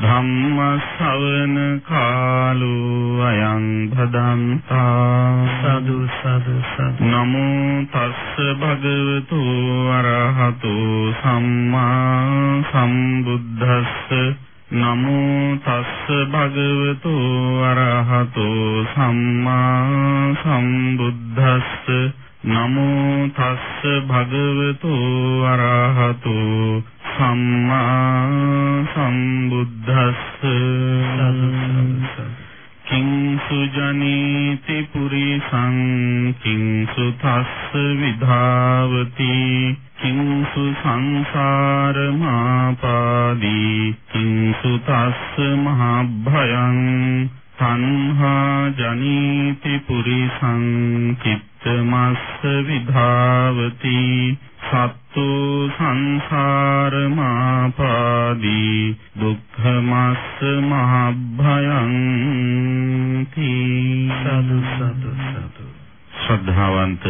ධම්ම ශ්‍රවණ කාලෝ අයං භදන්තා. සදු සදු සදු. නමෝ තස්ස භගවතු අරහතෝ සම්මා සම්බුද්දස්ස. නමෝ තස්ස භගවතු අරහතෝ සම්මා සම්බුද්දස්ස නමෝ තස්ස භගවතු අරහතෝ සම්මා සම්බුද්දස්ස. කිංසු ජනීති පුරිසං කිංසු තස්ස විධාවති. කිංසු සංසාර මාපාදී. කිංසු තස්ස මහභයං සංහා ජනීති පුරිසං චිත්තමස්ස විධාවති සත්තු සංසාර මාපාදී දුක්ඛමස්ස මහභයං සතු සතු සතු ශ්‍රද්ධාවන්ත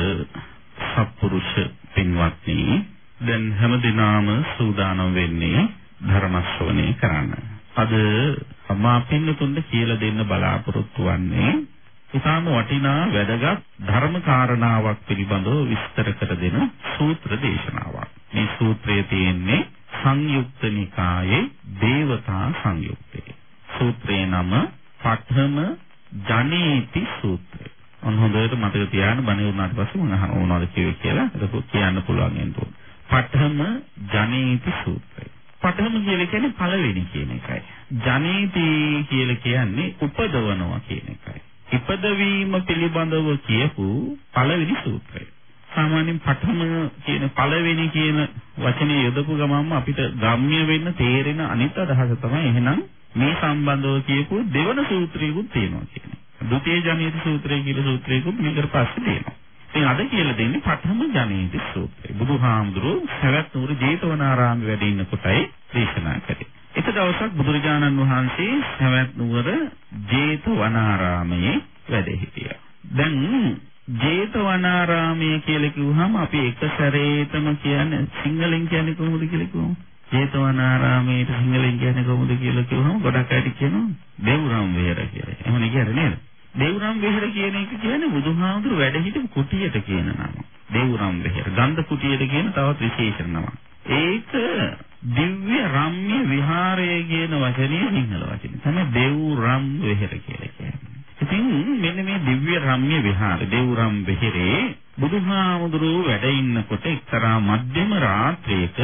සත්පුරුෂ පින්වත්නි දැන් හැමදිනාම සූදානම් වෙන්නේ ධර්ම ශ්‍රවණය කරන්න. අද මා පින්නතුන්ට කියලා දෙන්න බලාපොරොත්තු වෙන්නේ ඉතාම වටිනා වැදගත් ධර්ම කාරණාවක් පිළිබඳව විස්තර කර දෙන සූත්‍ර දේශනාවක්. මේ සූත්‍රයේ තියෙන්නේ සංයුක්ත නිකායේ දේවතා සංයුක්තේ. සූත්‍රේ නම පඨම ජනේති සූත්‍රය. ඔන්න හොඳට මතක තියාගන්න බණ වුණාට පස්සේ මම අහන ඕනවාද කිව්වේ කියලා ඒක කියන්න පුළුවන් එන්ටෝ. පඨම ජනේති සූත්‍රය. පඨම කියලා කියන්නේ පළවෙනි කියන එකයි. ජනේති කියලා කියන්නේ උපදවනවා කියන එකයි. ඉපදවීම පිළිබඳව කියපු පළවෙනි සූත්‍රය. සාමාන්‍යයෙන් පඨම කියන පළවෙනි කියන වචනේ යොදපු ගමන්ම අපිට ගම්ම්‍ය වෙන්න තේරෙන අනිත් අදහස තමයි එහෙනම් මේ සම්බන්ධව කියපු දෙවන සූත්‍රයකුත් තියෙනවා කියන්නේ. ဒုတိ ය ජනේති සූත්‍රය කියලා සූත්‍රයකුත් මේකට පස්සේ තියෙනවා. ඉතින් අද කියලා දෙන්නේ පඨම ජනේති සූත්‍රය. බුදුහාමුදුරුවෝ සවැත් නුවර ජේතවනාරාමයේ වැඩ ඉන්න කොටයි දේශනා කළේ. එක දවසක් බුදුරජාණන් වහන්සේ සවැත් නුවර ජේතවනාරාමයේ වැඩ හිටියා. දැන් ජේතවනාරාමය කියලා කිව්වහම අපි එක සැරේටම කියන්නේ සිංහලෙන් කියන්නේ කොහොමද කියලා කිව්වම ජේතවනාරාමයට සිංහලෙන් කියන්නේ කොහොමද කියලා කිව්වහම ගොඩක් අය කියනවා දේවරම් විහෙර කියලා. එහෙමනේ කියන්නේ නේද? දේවරම් විහෙර කියන එක කියන්නේ බුදුහාමුදුරු වැඩ හිටපු කුටියට කියන නම. දේවරම් විහෙර. ගන්ධ කුටියට කියන තවත් විශේෂ නමක්. ඒක දිව්‍ය රම්‍ය විහාරය කියන වචනේ සිංහල වචනේ. තමයි දේවරම් විහෙර කියලා කියන්නේ. ඉතින් මෙන්න මේ දිව්‍ය රම්‍ය විහාර දේවරම් විහෙරේ බුදුහාමුදුරුවෝ වැඩ ඉන්නකොට එක්තරා මධ්‍යම රාත්‍රියක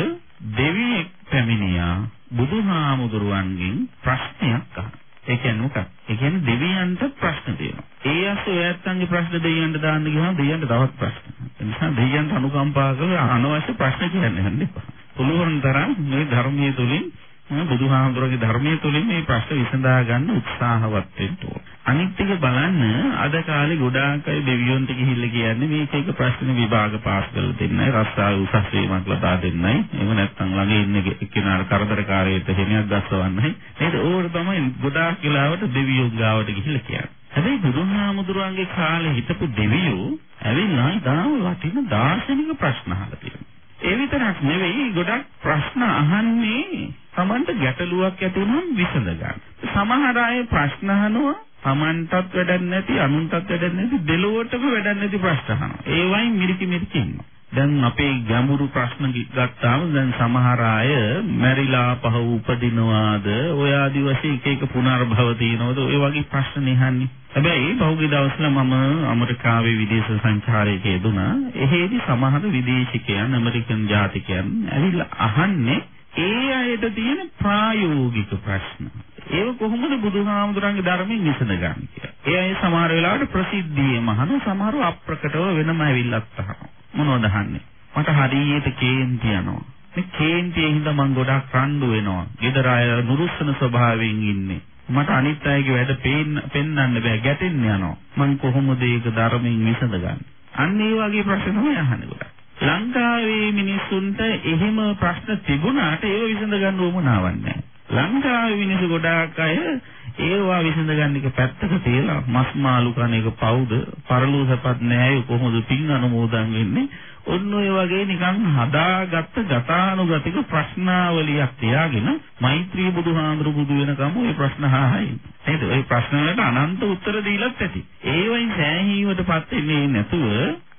දෙවියෙක් පැමිණියා බුදුහාමුදුරුවන්ගෙන් ප්‍රශ්නයක් අහන්න. ඒ කියන්නේ මොකක්ද? ඒ කියන්නේ දෙවියන්ට ප්‍රශ්න තියෙනවා. ඒ අස්සේ ඔයත්න්ගේ ප්‍රශ්න දෙවියන්ට දාන්න ගියාම දෙවියන්ට තවත් ප්‍රශ්න. ඒ නිසා දෙවියන්ට අනුකම්පා කරලා අනවශ්‍ය ප්‍රශ්න කියන්න යන්න එපා. පුළුවන් තරම් මේ ධර්මයේ තුලින් බුදුහාමුදුරගේ ධර්මයේ තුලින් මේ ප්‍රශ්න විසඳා ගන්න උත්සාහවත් වෙන්න ඕන. අනිත් එක බලන්න අද කාලේ ගොඩාක් අය දෙවියන්ට ගිහිල්ලා කියන්නේ මේක එක ප්‍රශ්න විභාග පාස් කරලා දෙන්නයි රස්සාව උසස් වීමක් ලබා දෙන්නයි. එහෙම නැත්නම් ළඟ ඉන්න එක්කෙනාට කරදරකාරයෙක්ට හිමියක් ගස්සවන්නයි නේද? ඕකට තමයි ගොඩාක් වෙලාවට දෙවියෝ ගාවට ගිහිල්ලා කියන්නේ. හැබැයි බුදුහාමුදුරන්ගේ කාලේ හිටපු දෙවියෝ ඇවිල්ලා දාම වටින දාර්ශනික ප්‍රශ්න අහලා තියෙනවා. ඒ විතරක් නෙවෙයි ගොඩක් ප්‍රශ්න අහන්නේ Tamanට ගැටලුවක් ඇති වුනහම විසඳ ගන්න. සමහර අය ප්‍රශ්න අහනවා Tamanටත් වැඩක් නැති අනුන්ටත් වැඩක් නැති දෙලොවටම වැඩක් නැති ප්‍රශ්න අහනවා. ඒ වයින් මිරිකි මිරිකි ඉන්නවා. දැන් අපේ ගැඹුරු ප්‍රශ්න ගත්තාම දැන් සමහර අය මැරිලා පහ උපදිනවාද ඔය ආදි වශයෙන් එක එක පුනර්භව තියෙනවද ඔය වගේ ප්‍රශ්න නහන්නේ. හැබැයි පහුගිය දවස්වල මම ඇමරිකාවේ විදේශ සංචාරයක යෙදුණා. එහෙදි සමහර විදේශිකයන් ඇමරිකන් ජාතිකයන් ඇවිල්ලා අහන්නේ ඒ අයට තියෙන ප්‍රායෝගික ප්‍රශ්න. ඒව කොහොමද බුදුහාමුදුරන්ගේ ධර්මයෙන් විසඳගන්නේ කියලා. ඒ අය සමහර වෙලාවට ප්‍රසිද්ධියේම අහන සමහරව අප්‍රකටව වෙනම ඇවිල්ලත් අහනවා. මොනවද අහන්නේ? මට හරියට කේන්ති යනවා. මේ කේන්තියේ හින්දා මම ගොඩක් රණ්ඩු වෙනවා. ගෙදර අය නුරුස්සන ස්වභාවයෙන් ඉන්නේ. මට අනිත් අයගේ වැඩ පේන්න පෙන්වන්න බෑ ගැටෙන්න යනවා. මං කොහොමද ඒක ධර්මයෙන් විසඳගන්නේ? අන්න ඒ වගේ ප්‍රශ්න තමයි අහන්නේ ගොඩක්. ලංකාවේ මිනිස්සුන්ට එහෙම ප්‍රශ්න තිබුණාට ඒව විසඳ ගන්න උවමනාවක් නැහැ. ලංකාවේ මිනිස්සු ගොඩාක් අය ඒවා විසඳ ගන්න එක පැත්තක තියලා මස් මාළු කන එක පවුද පරලෝසපත් නැහැ කොහොමද පින් අනුමෝදන් වෙන්නේ ඔන්න ඔය වගේ නිකන් හදාගත්ත ගතානුගතික ප්‍රශ්නාවලියක් තියාගෙන මෛත්‍රී බුදුහාඳුරු බුදු වෙනකම් ඔය ප්‍රශ්න අහයි. නේද? ඔය ප්‍රශ්න වලට අනන්ත උත්තර දීලත් ඇති. ඒ වයින් සෑහීමටපත් වෙන්නේ නැතුව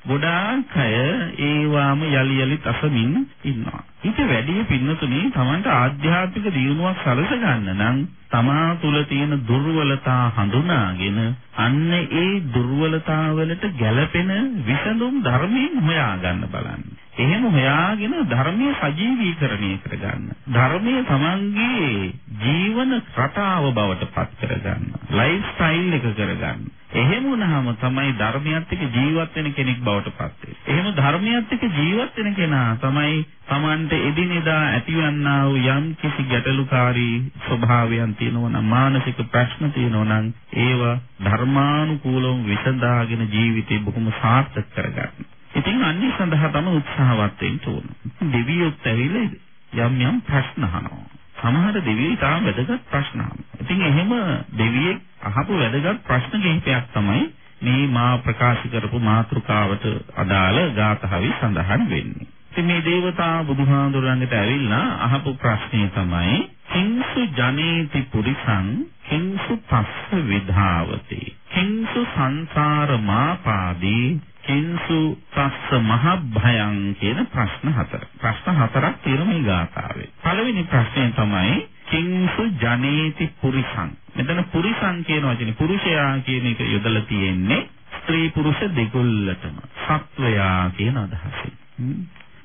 ගොඩාක් අය ඒවාම යලි යලි තසමින් ඉන්නවා. ඊට වැඩි පින්නතුනේ Tamanට ආධ්‍යාත්මික දියුණුවක් සලස ගන්න නම් තමා තුළ තියෙන දුර්වලතා හඳුනාගෙන අන්න ඒ දුර්වලතා වලට ගැළපෙන විසඳුම් ධර්මයෙන් හොයා ගන්න බලන්න. එහෙම හොයාගෙන ධර්මයේ සජීවීකරණය කරගන්න. ධර්මයේ තමන්ගේ ජීවන රටාව බවට පත් කරගන්න. ලයිෆ් ස්ටයිල් එක කරගන්න. එහෙම වුණාම තමයි ධර්මයත් එක්ක ජීවත් වෙන කෙනෙක් බවට පත් වෙන්නේ. එහෙම ධර්මයත් එක්ක ජීවත් වෙන කෙනා තමයි Tamante එදිනෙදා ඇතිවන්නා වූ යම් කිසි ගැටලුකාරී ස්වභාවයන් තියෙනවා නම් මානසික ප්‍රශ්න තියෙනවා නම් ඒවා ධර්මානුකූලව විසඳාගෙන ජීවිතේ බොහොම සාර්ථක කරගන්න. ඉතින් අන්නේ සඳහා තම උත්සාහවත් වෙන්න ඕන. දෙවියොත් ඇවිල්ලා යම් යම් ප්‍රශ්න අහනවා. සමහර දෙවියෝ තාම වැදගත් ප්‍රශ්න අහනවා. ඉතින් එහෙම දෙවියෙක් අහපු වැදගත් ප්‍රශ්න කිහිපයක් තමයි මේ මා ප්‍රකාශ කරපු මාතෘකාවට අදාළ ගාථාවේ සඳහන් වෙන්නේ. ඉතින් මේ దేవතා බුදුහාඳුරන්ට ඇවිල්ලා අහපු ප්‍රශ්නේ තමයි කිංසු ජනේති පුරිසං කිංසු පස්ස විධාවති කිංසු සංසාර මාපාදී කිංසු පස්ස මහභයං කියන ප්‍රශ්න හතර. ප්‍රශ්න හතරක් තියෙන මේ ගාථාවේ. පළවෙනි ප්‍රශ්නය තමයි කිංසු ජනේති පුරිසං. මෙතන පුරිසං කියන වචනේ පුරුෂයා කියන එක යොදලා තියෙන්නේ ස්ත්‍රී පුරුෂ දෙකොල්ලටම. සත්වයා කියන අදහසින්.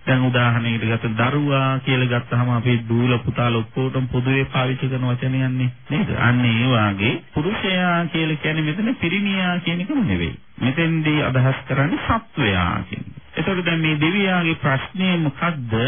දැන් උදාහරණයකට ගත්ත දරුවා කියලා ගත්තාම අපි දූල පුතාල ඔක්කොටම පොදුවේ පාවිච්චි කරන වචනයන්නේ නේද? අන්න ඒ වාගේ පුරුෂයා කියලා කියන්නේ මෙතන පිරිමියා කියන එකම නෙවෙයි. මෙතෙන්දී අදහස් කරන්නේ සත්වයා කියන එක. ඒතකොට දැන් මේ දෙවියාගේ ප්‍රශ්නේ මොකද්ද?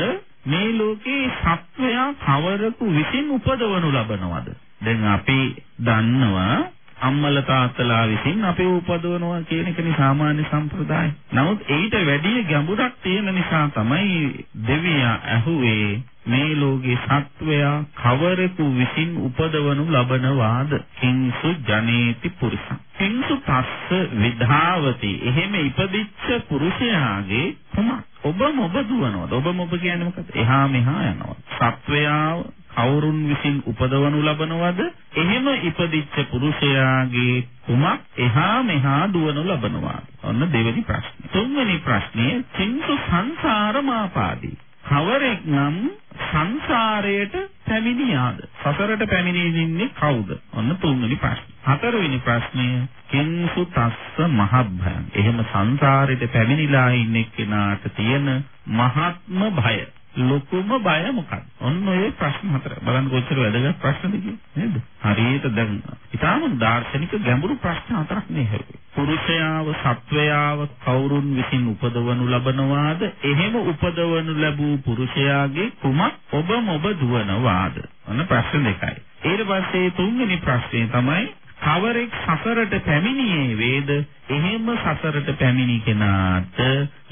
මේ ලෝකේ සත්වයා කවරකු විසින් උපදවනු ලබනවද? දැන් අපි දන්නවා අම්මල තාත්තලා විසින් අපේ උපදවනවා කියන එකනේ සාමාන්‍ය සම්ප්‍රදාය. නමුත් ඊට වැඩිය ගැඹුරක් තියෙන නිසා තමයි දෙවියා ඇහුවේ මේ ලෝකේ සත්වයා කවරෙකු විසින් උපදවනු ලබනවාද? කිංසු ජනේති පුරුෂං. කිංසු පස්ස විධාවති. එහෙම ඉපදිච්ච පුරුෂයාගේ කුමක්? ඔබ මොබ දුවනවද? ඔබ මොබ කියන්නේ මොකද? එහා මෙහා යනවා. සත්වයා කවුරුන් විසින් උපදවනු ලබනවද? එහෙම ඉපදිච්ච පුරුෂයාගේ කුමක් එහා මෙහා දුවනු ලබනවාද? ඔන්න දෙවෙනි ප්‍රශ්නේ. තුන්වෙනි ප්‍රශ්නේ චින්තු සංසාර මාපාදී. කවරෙක් නම් සංසාරයට පැමිණියාද? සසරට පැමිණෙන්නේ කවුද? ඔන්න තුන්වෙනි ප්‍රශ්නේ. හතරවෙනි ප්‍රශ්නය කිංසු තස්ස මහභයං. එහෙම සංසාරයට පැමිණිලා ඉන්න කෙනාට තියෙන මහත්ම භය ලොකුම බය මොකක්ද? ඔන්න ඔය ප්‍රශ්න හතර. බලන්න කොච්චර වැදගත් ප්‍රශ්නද නේද? හරියට දැන් ඊටාම දාර්ශනික ගැඹුරු ප්‍රශ්න හතරක් නේ පුරුෂයාව සත්වයාව කවුරුන් විසින් උපදවනු ලබනවාද? එහෙම උපදවනු ලැබූ පුරුෂයාගේ කුමක් ඔබ මොබ දුවනවාද? ඔන්න ප්‍රශ්න දෙකයි. ඊට පස්සේ තුන්වෙනි ප්‍රශ්නේ තමයි කවරෙක් සසරට පැමිණියේ වේද එහෙම සසරට පැමිණි කෙනාට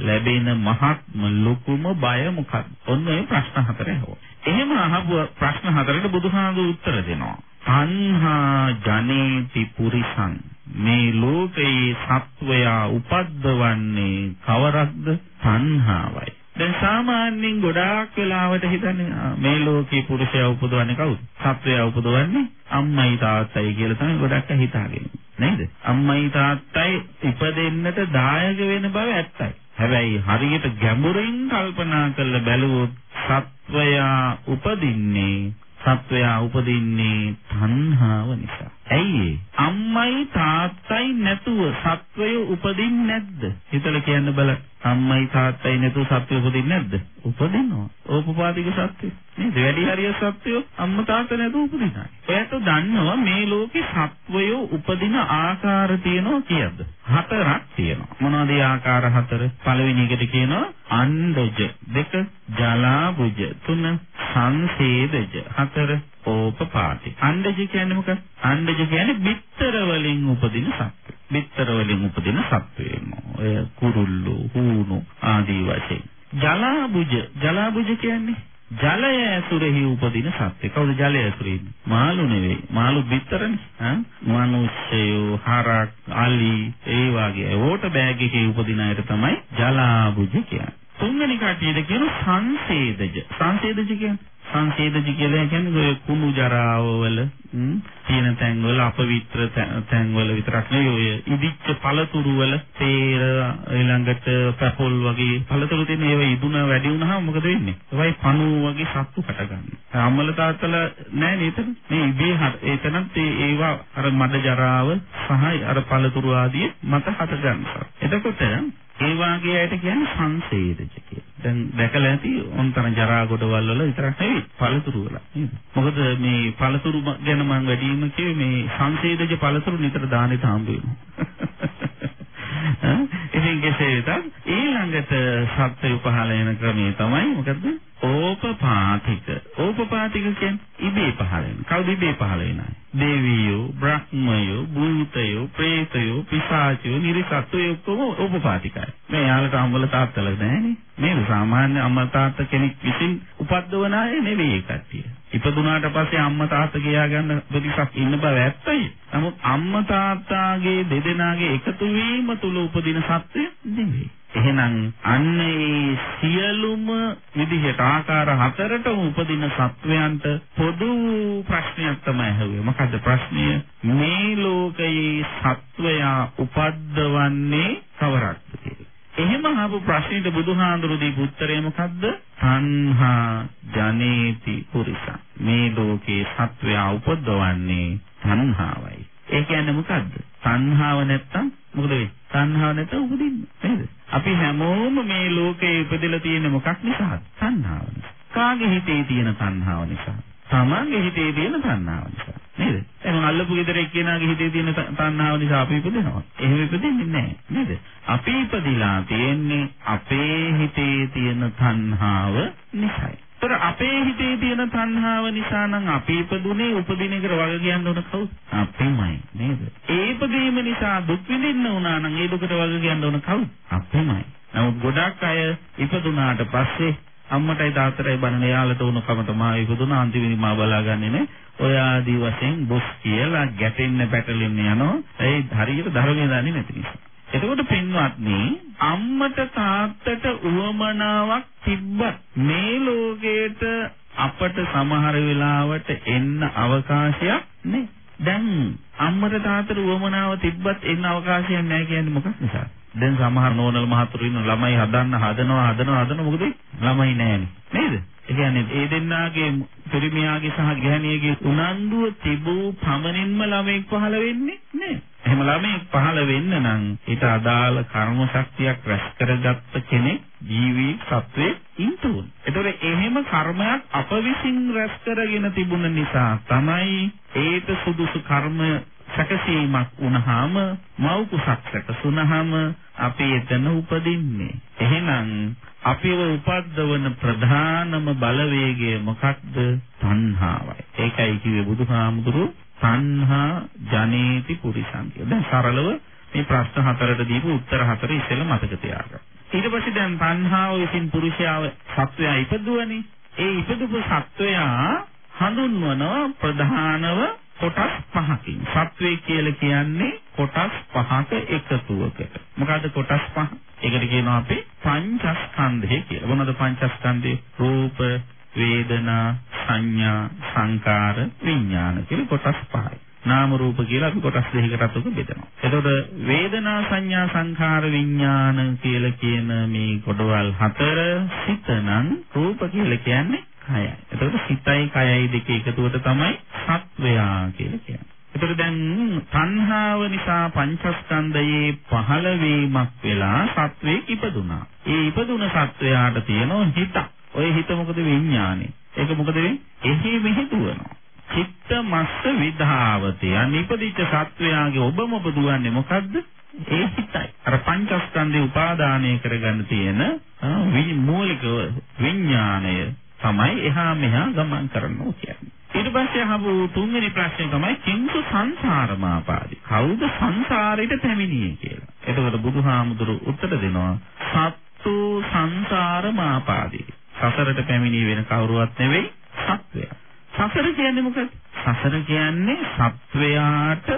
ලැබෙන මහත්ම ලොකුම බය මොකක්ද? ඔන්න ඒ ප්‍රශ්න හතරේ හො. එහෙම අහපු ප්‍රශ්න හතරට බුදුහාමුදුරු උත්තර දෙනවා. තණ්හා ජනේති පුරිසං මේ ලෝකයේ සත්වයා උපද්දවන්නේ කවරක්ද? තණ්හාවයි. දැන් සාමාන්‍යයෙන් ගොඩාක් වෙලාවට හිතන්නේ මේ ලෝකේ පුරුෂයා උපදවන්නේ කවුද? සත්වයා උපදවන්නේ අම්මයි තාත්තයි කියලා තමයි ගොඩක් අය හිතාගෙන. නේද? අම්මයි තාත්තයි ඉපදෙන්නට දායක වෙන බව ඇත්තයි. හැබැයි හරියට ගැඹුරින් කල්පනා කරලා බැලුවොත් සත්වයා උපදින්නේ සත්වයා උපදින්නේ තණ්හාව නිසා. ඇයි අම්මයි තාත්තයි නැතුව සත්වය උපදින්නේ නැද්ද? හිතලා කියන්න බලන්න. අම්මයි තාත්තයි නැතුව සත්වය උපදින්නේ නැද්ද? උපදිනවා. ඕපපාතික සත්වය. නේද? වැඩි හරිය සත්වය අම්මා තාත්තා නැතුව උපදිනවා. ඔයත් දන්නවා මේ ලෝකේ සත්වය උපදින ආකාර තියෙනවා කියද්ද? හතරක් තියෙනවා. මොනවද ආකාර හතර? පළවෙනි එකට කියනවා අණ්ඩජ. දෙක ජලාබුජ. තුන සංසේදජ. හතර ඕපපාති. අණ්ඩජ කියන්නේ මොකක්ද? අණ්ඩජ කියන්නේ බිත්තර වලින් උපදින සත්ත්ව. බිත්තර වලින් උපදින සත්වයන්. ඔය කුරුල්ලෝ, හූනෝ ආදී වශයෙන්. ජලාබුජ ජලාබුජ කියන්නේ ජලය ඇසුරෙහි උපදින සත්‍ය. කවුද ජලය ඇසුරේ ඉන්නේ? මාළු නෙවෙයි. මාළු බිත්තරනේ. ඈ මිනිස්සයෝ, හරක්, අලි ඒ වගේ වෝට බෑග් එකේ උපදින අයට තමයි ජලාබුජ කියන්නේ. තුන්වෙනි කටියද කියන සංසේදජ. සංසේදජ කියන්නේ සංසේදජ කියලා කියන්නේ ඔය කුණු ජරාව වල තියෙන තැන්වල අපවිත්‍ර තැන්වල විතරක් නෙවෙයි ඔය ඉදිච්ච පළතුරු වල තේර ඊළඟට පැපොල් වගේ පළතුරු තියෙන ඒවා ඉදුණ වැඩි වුණාම මොකද වෙන්නේ? ඒවයි පණු වගේ සත්තු හට ගන්නවා. අම්මල තාත්තලා නෑ නේද? මේ ඉබේ එතනත් ඒවා අර මඩ ජරාව සහ අර පළතුරු ආදී මත හට ගන්නවා. එතකොට ඒ වාගේ අයට කියන්නේ සංසේදජ කියලා. දැන් දැකලා ඇති ඔන්තර ජරා ගොඩවල් වල විතරක් නෙවෙයි පළතුරු වල. මොකද මේ පළතුරු ගැන මම වැඩිම කිව්වේ මේ සංසේදජ පළතුරු නිතර දානෙට හම්බ වෙනවා. ඉතින් කෙසේ වෙතත් ඊළඟට සත්‍ය පහළ වෙන ක්‍රමය තමයි මොකද්ද? ඕපපාතික. ඕපපාතික කියන්නේ ඉබේ පහළ වෙන. කවුද ඉබේ පහළ වෙනයි? දේවියෝ, බ්‍රහ්මයෝ, භූතයෝ, പ്രേතයෝ, පිසාචයෝ, නිරිසත්ත්වයෝ ඔක්කොම ඕපපාතිකයි. මේ යාළට අම්මල තාත්තල නැහැනේ. මේ සාමාන්‍ය අම්මා තාත්තා කෙනෙක් විසින් උපද්දවන අය නෙවෙයි ඒ කට්ටිය. ඉපදුනාට පස්සේ අම්මා තාත්තා කියා ගන්න ප්‍රතිසක් ඉන්න බව ඇත්තයි. නමුත් අම්මා තාත්තාගේ දෙදෙනාගේ එකතු වීම තුල උපදින සත්‍ය නෙවෙයි. එහෙනම් අන්න ඒ සියලුම විදිහට ආකාර හතරටම උපදින සත්වයන්ට පොදු ප්‍රශ්නයක් තමයි ඇහුවේ. මොකද්ද ප්‍රශ්නය? මේ ලෝකයේ සත්වයා උපද්දවන්නේ කවරක්ද කියලා. එහෙම අහපු ප්‍රශ්නෙට බුදුහාඳුරු දීපු උත්තරය මොකද්ද? තණ්හා ජනේති පුරිසං. මේ ලෝකේ සත්වයා උපද්දවන්නේ තණ්හාවයි. ඒ කියන්නේ මොකද්ද? තණ්හාව නැත්තම් මොකද වෙන්නේ? තණ්හාව නැත්තම් උපදින්නේ නේද? අපි හැමෝම මේ ලෝකේ ඉපදෙලා තියෙන මොකක් නිසාද? තණ්හාව නිසා. කාගේ හිතේ තියෙන තණ්හාව නිසා? තමන්ගේ හිතේ තියෙන තණ්හාව නිසා. නේද? එහෙනම් අල්ලපු ගෙදර එක්කෙනාගේ හිතේ තියෙන තණ්හාව නිසා අපි ඉපදෙනවා. එහෙම ඉපදෙන්නේ නැහැ. නේද? අපි ඉපදිලා තියෙන්නේ අපේ හිතේ තියෙන තණ්හාව නිසායි. ඒතර අපේ හිතේ තියෙන තණ්හාව නිසා නම් අපි ඉපදුනේ උපදින එකට වග කියන්න ඕන කවුද? අපිමයි නේද? ඒ ඉපදීම නිසා දුක් විඳින්න උනා නම් ඒ දුකට වග කියන්න ඕන කවුද? අපිමයි. නමුත් ගොඩක් අය ඉපදුනාට පස්සේ අම්මටයි තාත්තටයි බනන යාළට උණු කමට මා ඉපදුනා අන්තිමේදී මා බලාගන්නේ නේ. ඔය ආදී වශයෙන් බොස් කියලා ගැටෙන්න පැටලෙන්න යනවා. ඒ හරියට ධර්මය දන්නේ නැති නිසා. එතකොට පින්වත්නි අම්මට තාත්තට උවමනාවක් තිබ්බත් මේ ලෝකේට අපට සමහර වෙලාවට එන්න අවකාශයක් නැහැ. දැන් අම්මට තාත්තට උවමනාව තිබ්බත් එන්න අවකාශයක් නැහැ කියන්නේ මොකක් නිසාද? දැන් සමහර නෝනල් මහතුරු ඉන්න ළමයි හදන්න හදනවා හදනවා හදනවා මොකද ළමයි නැහැනේ නේද? ඒ කියන්නේ ඒ දෙන්නාගේ පිරිමියාගේ සහ ගැහණියගේ උනන්දුව තිබූ පමණින්ම ළමෙක් පහළ වෙන්නේ නැහැ. එහෙම ළමෙක් පහළ වෙන්න නම් ඊට අදාළ කර්ම ශක්තියක් රැස් කරගත්ත කෙනෙක් ජීවී සත්වේ ඉන්න ඕන. ඒතකොට එහෙම කර්මයක් අප විසින් රැස් කරගෙන තිබුණ නිසා තමයි ඒට සුදුසු කර්ම සැකසීමක් වුණාම මව් කුසක් සැකසුනහම අපි එතන උපදින්නේ. එහෙනම් අපිව උපද්දවන ප්‍රධානම බලවේගය මොකක්ද? තණ්හාවයි. ඒකයි කිව්වේ බුදුහාමුදුරු තණ්හා ජනේති පුරිසං කියලා. දැන් සරලව මේ ප්‍රශ්න හතරට දීපු උත්තර හතර ඉස්සෙල්ලා මතක තියාගන්න. ඊට පස්සේ දැන් තණ්හාව විසින් පුරුෂයාව සත්වයා ඉපදුවනේ. ඒ ඉපදුපු සත්වයා හඳුන්වන ප්‍රධානව කොටස් පහකින්. සත්වයේ කියලා කියන්නේ කොටස් පහක එකතුවකට. මොකද්ද කොටස් පහ? ඒකට කියනවා අපි පංචස්කන්ධය කියලා. මොනවද පංචස්කන්ධය? රූප, වේදනා, සංඥා, සංකාර, විඥාන කියලා කොටස් පහයි. නාම රූප කියලා අපි කොටස් දෙකකට උක බෙදනවා. එතකොට වේදනා සංඥා සංඛාර විඥාන කියලා කියන මේ කොටවල් හතර සිතනම් රූප කියලා කියන්නේ කයයි. එතකොට සිතයි කයයි දෙක එකතුවට තමයි සත්වයා කියලා කියන්නේ. එතකොට දැන් තණ්හාව නිසා පංචස්කන්ධයේ පහළ වීමක් වෙලා සත්වේ ඉපදුනා. ඒ ඉපදුන සත්වයාට තියෙන හිත. ඔය හිත මොකද විඥානේ. ඒක මොකද වෙන්නේ? එහි මෙහි දුවනවා. චිත්ත මස්ස විධාවතේ. අනිපදිච්ච සත්වයාගේ ඔබම ඔබ දුවන්නේ මොකද්ද? ඒ හිතයි. අර පංචස්කන්ධේ උපාදානය කරගන්න තියෙන මූලික විඥාණය තමයි එහා මෙහා ගමන් කරනවා කියන්නේ. ඊට පස්සේ අහපු තුන්වෙනි ප්‍රශ්නේ තමයි කිංසු සංසාරමාපාදි. කවුද සංසාරයට පැමිණියේ කියලා. එතකොට බුදුහාමුදුරු උත්තර දෙනවා සත්තු සංසාරමාපාදි. සසරට පැමිණී වෙන කවුරුවත් නෙවෙයි සත්වයා. සසර කියන්නේ මොකද? සසර කියන්නේ සත්වයාට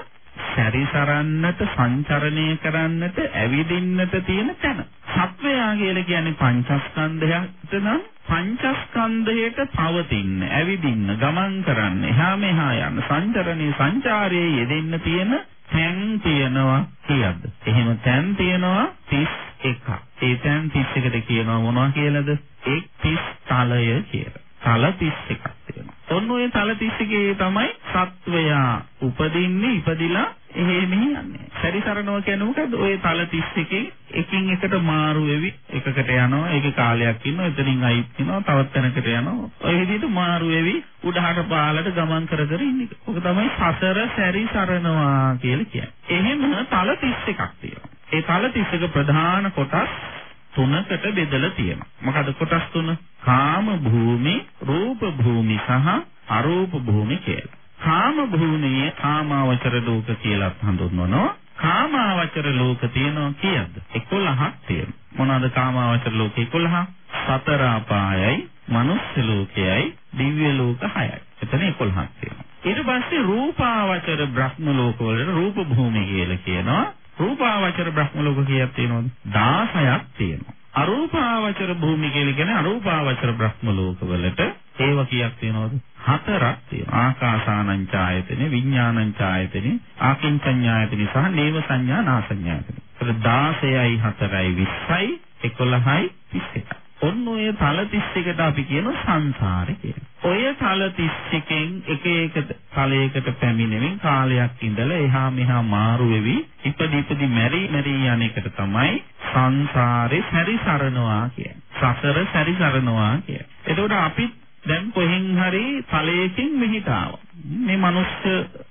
සැරිසරන්නට සංචරණය කරන්නට ඇවිදින්නට තියෙන තැන. සත්වයා කියලා කියන්නේ පංචස්කන්ධයට නම් පංචස්කන්ධයට පවතින්න, ඇවිදින්න, ගමන් කරන්න, එහා මෙහා යන්න, සංචරණේ සංචාරයේ යෙදෙන්න තියෙන තැන් තියනවා කියද්ද? එහෙම තැන් තියනවා 31ක්. ඒ තැන් 31ට කියනවා මොනවා කියලාද? එක් 30 තලය කියලා. තල 31ක් තියෙනවා. ඔන්න ඔය තල 31 තමයි සත්වයා උපදින්නේ ඉපදිලා එහෙ මෙහෙ යන්නේ. සැරිසරනවා කියන්නේ මොකද්ද? ඔය තල 31කින් එකින් එකට මාරු වෙවි එකකට යනවා. ඒකේ කාලයක් ඉන්නවා. එතනින් අයිත් වෙනවා. තවත් තැනකට යනවා. ඔය විදිහට මාරු වෙවි උඩහට පහළට ගමන් කර කර ඉන්නේ. ඔක තමයි සසර සැරිසරනවා කියලා කියන්නේ. එහෙම තල 31ක් තියෙනවා. ඒ තල 31 ප්‍රධාන කොටස් තුනකට බෙදලා තියෙනවා. මොකද කොටස් තුන? කාම භූමි, රූප භූමි සහ අරූප භූමි කියලා. කාම භූමියේ කාමාවචර ලෝක කියලා හඳුන්වනවා. කාමාවචර ලෝක තියෙනවා කියද්ද? 11ක් තියෙනවා. මොනවාද කාමාවචර ලෝක 11? සතර අපායයි, මනුස්ස ලෝකයයි, දිව්‍ය ලෝක 6යි. එතන 11ක් තියෙනවා. ඊට පස්සේ රූපාවචර බ්‍රහ්ම ලෝක වලට රූප භූමි කියලා කියනවා. රූපාවචර බ්‍රහ්ම ලෝක කීයක් තියෙනවද? 16ක් තියෙනවා. අරූපාවචර භූමි කියලා කියන්නේ අරූපාවචර බ්‍රහ්ම ලෝක වලට ඒව කීයක් තියෙනවද? හතරක් තියෙනවා. ආකාසානං ඡායතනෙ, විඥානං ඡායතනෙ, ආකින්චඤ්ඤායතනෙ සහ නේව සංඥා නාසඤ්ඤායතනෙ. ඒතර 16යි 4යි 20යි 11යි 31යි. ඔන්න ඔය තල 31ට අපි කියන සංසාරේ කියලා. ඔය තල 31කින් එක එක තලයකට පැමිණෙමින් කාලයක් ඉඳලා එහා මෙහා මාරු වෙවි ඉපදි ඉපදි මෙරි මෙරි යන එකට තමයි සංසාරේ සැරිසරනවා කියන්නේ. සසර සැරිසරනවා කියන්නේ. එතකොට අපි දැන් කොහෙන් හරි තලයකින් මෙහිට ආවා. මේ මනුස්ස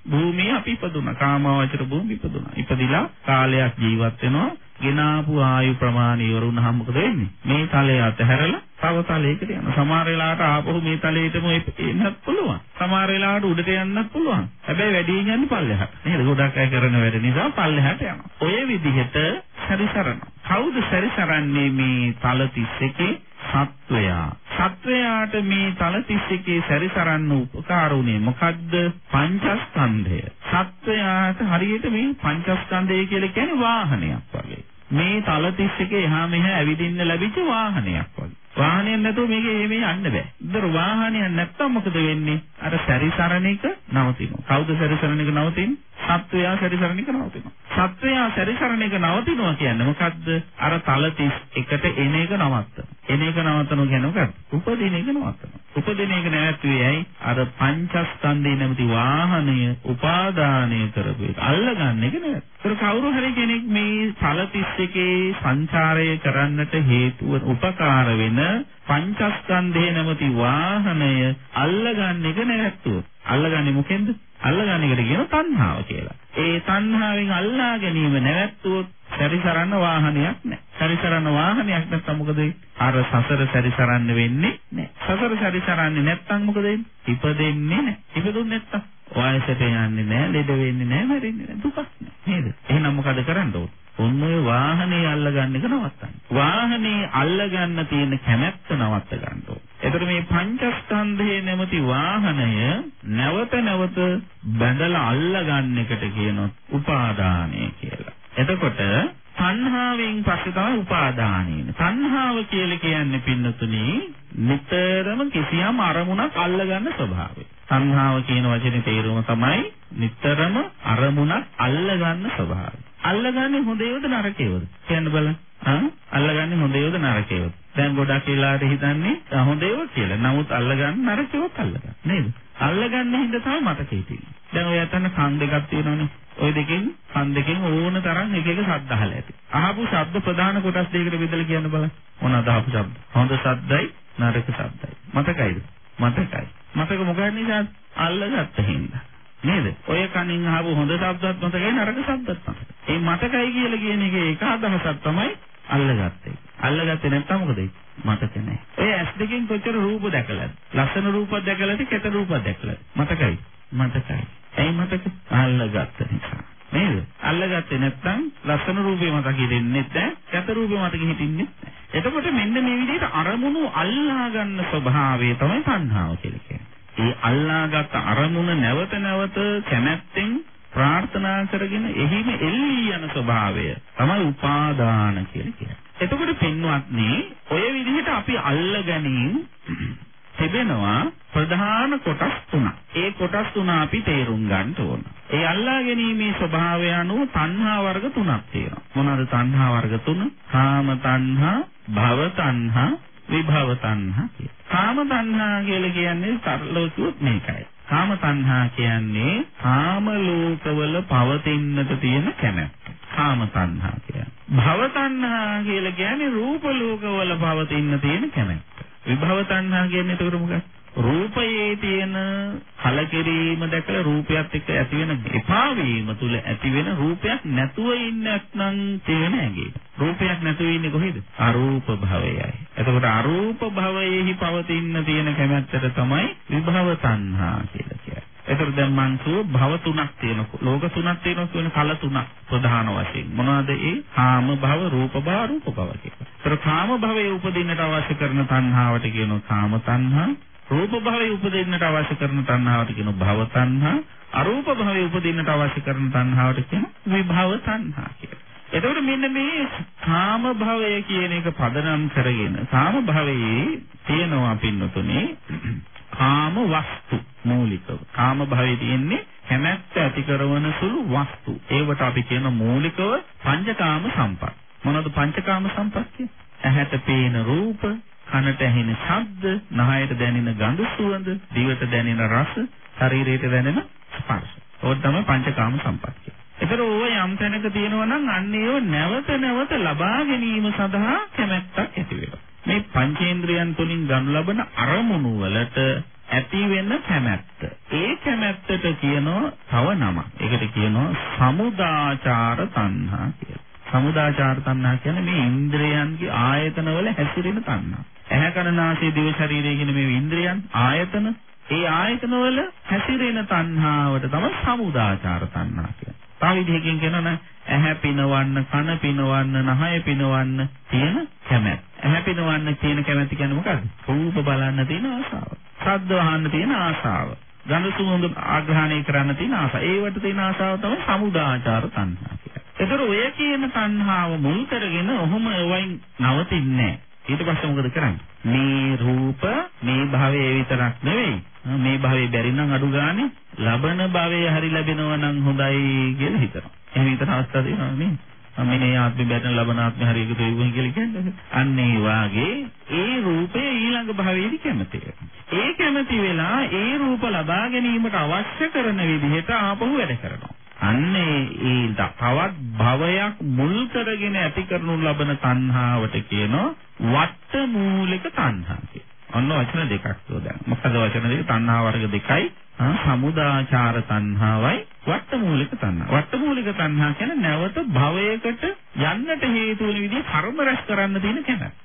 භූමිය අපි ඉපදුනා. කාමාවචර භූමිය ඉපදුනා. ඉපදිලා කාලයක් ජීවත් වෙනවා. ගෙනාපු ආයු ප්‍රමාණය ඉවර වුණාම මොකද වෙන්නේ? මේ තලය අතහැරලා තව තලයකට යනවා. සමහර වෙලාවට ආපහු මේ තලයටම එන්නත් පුළුවන්. සමහර වෙලාවට උඩට යන්නත් පුළුවන්. හැබැයි වැඩි යන්නේ පල්ලෙහාට. නේද? ගොඩක් අය කරන වැඩ නිසා පල්ලෙහාට යනවා. ඔය විදිහට සැරිසරනවා. කවුද සැරිසරන්නේ මේ තල 31 සත්වයා සත්වයාට මේ තල 31 සැරිසරන්න උපකාර උනේ මොකද්ද පංචස්කන්ධය සත්වයාට හරියට මේ පංචස්කන්ධය කියලා කියන්නේ වාහනයක් වගේ මේ තල 31 එහා මෙහා ඇවිදින්න ලැබිච්ච වාහනයක් වගේ වාහනයක් නැතුව මේක එහෙම යන්න බෑ. ඉතින් වාහනයක් නැත්තම් මොකද වෙන්නේ? අර සැරිසරණ එක නවතිනවා. කවුද සැරිසරණ එක නවතින්නේ? සත්වයා සැරිසරණ එක නවතිනවා. සත්වයා සැරිසරණ එක නවතිනවා කියන්නේ මොකද්ද? අර තල 31ට එන එක නවත්තන. එන එක නවත්තනවා කියන්නේ මොකක්ද? උපදින එක නවත්තනවා. උපදින එක නැවතුවේ ඇයි? අර පංචස්කන්ධේ නැමැති වාහනය උපාදානය කරපු එක. අල්ලගන්න එක නේද? ඒක කවුරු හරි කෙනෙක් මේ තල 31 සංචාරය කරන්නට හේතුව උපකාර වෙන පංචස්කන්ධේ නැමැති වාහනය අල්ලගන්න එක නැවැත්තුවොත් අල්ලගන්නේ මොකෙන්ද? අල්ලගන්න එකට කියන තණ්හාව කියලා. ඒ තණ්හාවෙන් අල්ලා ගැනීම නැවැත්තුවොත් සැරිසරන්න වාහනයක් නැහැ. සැරිසරන්න වාහනයක් නැත්නම් මොකද අර සසර සැරිසරන්න වෙන්නේ නැහැ. සසර සැරිසරන්නේ නැත්නම් මොකද වෙන්නේ? ඉපදෙන්නේ නැහැ. ඉපදුන්නේ නැත්නම් වයසට යන්නේ නැහැ, ලෙඩ වෙන්නේ නැහැ, මැරෙන්නේ නැහැ. දුකක් නැහැ. නේද? එහෙනම් මොකද කරන්න ඕන? ඔන්න ඔය වාහනේ අල්ලගන්න එක නවත්තන්න. වාහනේ අල්ලගන්න තියෙන කැමැත්ත නවත්ත ගන්න ඕන. එතකොට මේ පංචස්කන්ධයේ නැමැති වාහනය නැවත නැවත බැඳලා අල්ලගන්න එකට කියනවා උපාදානය කියලා. එතකොට තණ්හාවෙන් පස්සේ තමයි උපාදානය. තණ්හාව කියලා කියන්නේ පින්නතුනි නිතරම කිසියම් අරමුණක් අල්ලගන්න ස්වභාවය. තණ්හාව කියන වචනේ තේරුම තමයි නිතරම අරමුණක් අල්ලගන්න ස්වභාවය. අල්ලගන්නේ හොඳේවද නරකේවද? කියන්න බලන්න. ආ අල්ලගන්නේ හොඳේවද නරකේවද? දැන් ගොඩක් වෙලාවට හිතන්නේ හොඳේව කියලා. නමුත් අල්ලගන්න නරකේවත් අල්ලගන්න. නේද? අල්ලගන්න හින්දා තමයි මතකේ තියෙන්නේ. දැන් ඔය අතන කන් දෙකක් තියෙනවනේ. ওই දෙකෙන් කන් දෙකෙන් ඕන තරම් එක එක ශබ්ද අහලා ඇති. අහපු ශබ්ද ප්‍රධාන කොටස් දෙකකට බෙදලා කියන්න බලන්න. මොනවද අහපු ශබ්ද? හොඳ ශබ්දයි නරක ශබ්දයි. මතකයිද? මතකයි. මතක මොකද නිසා අල්ලගත්ත හින්දා. නේද? ඔය කනින් අහපු හොඳ ශබ්දත් මතකයි නරක ශබ්දත් මතකයි. ඒ මතකයි කියලා කියන එකේ එක අදහසක් තමයි අල්ලගත්තේ. අල්ලගත්තේ නැත්නම් මොකද මතක නැහැ. ඔය ඇස් දෙකෙන් කොච්චර රූප දැකලාද? ලස්සන රූපයක් දැකලාද? කැත රූපයක් දැකලාද? මතකයි. මතකයි. ඇයි මතක? අල්ලගත්ත නිසා. නේද? අල්ලගත්තේ නැත්නම් ලස්සන රූපේ මතක හිටින්නේ නැහැ. කැත රූපේ මතක හිටින්නේ නැහැ. එතකොට මෙන්න මේ විදිහට අරමුණු අල්ලා ගන්න ස්වභාවය තමයි තණ්හාව කියලා කියන්නේ. ඒ අල්ලාගත් අරමුණ නැවත නැවත කැමැත්තෙන් ප්‍රාර්ථනා කරගෙන එහිම එල්ලී යන ස්වභාවය තමයි උපාදාන කියලා කියන්නේ. එතකොට පින්වත්නි ඔය විදිහට අපි අල්ල ගැනීම තිබෙනවා ප්‍රධාන කොටස් තුනක්. ඒ කොටස් තුන අපි තේරුම් ගන්න ඕන. ඒ අල්ලා ගැනීමේ ස්වභාවය අනුව තණ්හා වර්ග තුනක් තියෙනවා. මොනවාද තණ්හා වර්ග තුන? කාම තණ්හා, භව තණ්හා, විභව තණ්හා කියලා. කාම තණ්හා කියලා කියන්නේ සරලව කිව්වොත් මේකයි. කාම තණ්හා කියන්නේ කාම ලෝකවල පවතින්නට තියෙන කැමැත්ත. කාම තණ්හා කියන්නේ. භව තණ්හා කියලා කියන්නේ රූප ලෝකවල පවතින්න තියෙන කැමැත්ත. විභව තණ්හා කියන්නේ එතකොට මොකක්ද? රූපයේ තියෙන කලකිරීම දැකලා රූපයත් එක්ක ඇති වෙන එපා වීම තුල ඇති වෙන රූපයක් නැතුව ඉන්නත්නම් තියෙන ඇඟේ. රූපයක් නැතුව ඉන්නේ කොහෙද? අරූප භවයයි. එතකොට අරූප භවයේහි පවතින තියෙන කැමැත්තට තමයි විභව තණ්හා කියලා කියන්නේ. එතකොට දැන් මං කිව්ව භව තුනක් තියෙනවා. ලෝක තුනක් තියෙනවා කියන කල තුනක් ප්‍රධාන වශයෙන්. මොනවද ඒ? කාම භව, රූප භව, රූප භව කියලා. ඒතර කාම භවයේ උපදින්නට අවශ්‍ය කරන තණ්හාවට කියනවා කාම තණ්හා. රූප භවයේ උපදින්නට අවශ්‍ය කරන තණ්හාවට කියනවා භව තණ්හා. අරූප භවයේ උපදින්නට අවශ්‍ය කරන තණ්හාවට කියනවා විභව තණ්හා කියලා. එතකොට මෙන්න මේ කාම භවය කියන එක පදනම් කරගෙන කාම භවයේ තියෙනවා පින්නතුනේ කාම වස්තු මූලිකව. කාම භවයේ තියෙන්නේ කැමැත්ත ඇති කරන සුළු වස්තු. ඒවට අපි කියන මූලිකව පංචකාම සම්පත්. මොනවද පංචකාම සම්පත් ඇහැට පේන රූප, කනට ඇහෙන ශබ්ද, නහයට දැනෙන ගඳ සුවඳ, දිවට දැනෙන රස, ශරීරයට දැනෙන ස්පර්ශ. ඕක තමයි පංචකාම සම්පත් කියන්නේ. ඒතර ඕව යම් තැනක තියෙනවා නම් අන්න ඒව නැවත නැවත ලබා ගැනීම සඳහා කැමැත්තක් ඇති වෙනවා. මේ පංචේන්ද්‍රයන් තුලින් ගනු ලබන අරමුණු වලට ඇති වෙන කැමැත්ත. ඒ කැමැත්තට කියනවා තව නමක්. ඒකට කියනවා සමුදාචාර තණ්හා කියලා. සමුදාචාර තණ්හා කියන්නේ මේ ඉන්ද්‍රයන්ගේ ආයතන වල හැසිරෙන තණ්හා. ඇහැ කන නාසය දිව ශරීරය කියන මේ ඉන්ද්‍රයන් ආයතන ඒ ආයතන වල හැසිරෙන තණ්හාවට තමයි සමුදාචාර තණ්හා කියන්නේ. තව විදිහකින් කියනවා ඇහැ පිනවන්න, කන පිනවන්න, නහය පිනවන්න තියෙන කැමැත්ත. ඇහැ පිනවන්න තියෙන කැමැත්ත කියන්නේ මොකද්ද? රූප බලන්න තියෙන ආසාව. ශබ්ද අහන්න තියෙන ආසාව. ගඳ සුවඳ ආග්‍රහණය කරන්න තියෙන ආසාව. ඒවට තියෙන ආසාව තමයි සමුදාචාර තණ්හා කියන්නේ. ඒතර ඔය කියන තණ්හාව මුල් කරගෙන ඔහොම වයින් නවතින්නේ ඊට පස්සේ මොකද කරන්නේ? මේ රූප මේ භවයේ විතරක් නෙවෙයි. මේ භවයේ බැරි නම් අඩු ගානේ ලබන භවයේ හරි ලැබෙනවා නම් හොඳයි කියලා හිතනවා. එහෙම හිතන අවස්ථා තියෙනවා නේ. මම මේ ආත්මෙ බැරි ලබන ආත්මෙ හරි එකතු වෙයි කියලා කියන්නේ. අන්න ඒ වාගේ ඒ රූපේ ඊළඟ භවයේදී කැමතියි. ඒ කැමති වෙලා ඒ රූප ලබා ගැනීමට අවශ්‍ය කරන විදිහට ආපහු වැඩ කරනවා. අන්නේ ඒ තවත් භවයක් මුල් කරගෙන ඇති කරනු ලබන තණ්හාවට කියනවා වට්ට මූලික තණ්හා කියලා. ඔන්න වචන දෙකක් තෝදා. මොකද වචන දෙක තණ්හා වර්ග දෙකයි. සමුදාචාර තණ්හාවයි වට්ටමූලික තණ්හා. වට්ටමූලික තණ්හා කියන්නේ නැවත භවයකට යන්නට හේතු වෙන විදිහ කර්ම රැස් කරන්න තියෙන කැමැත්ත.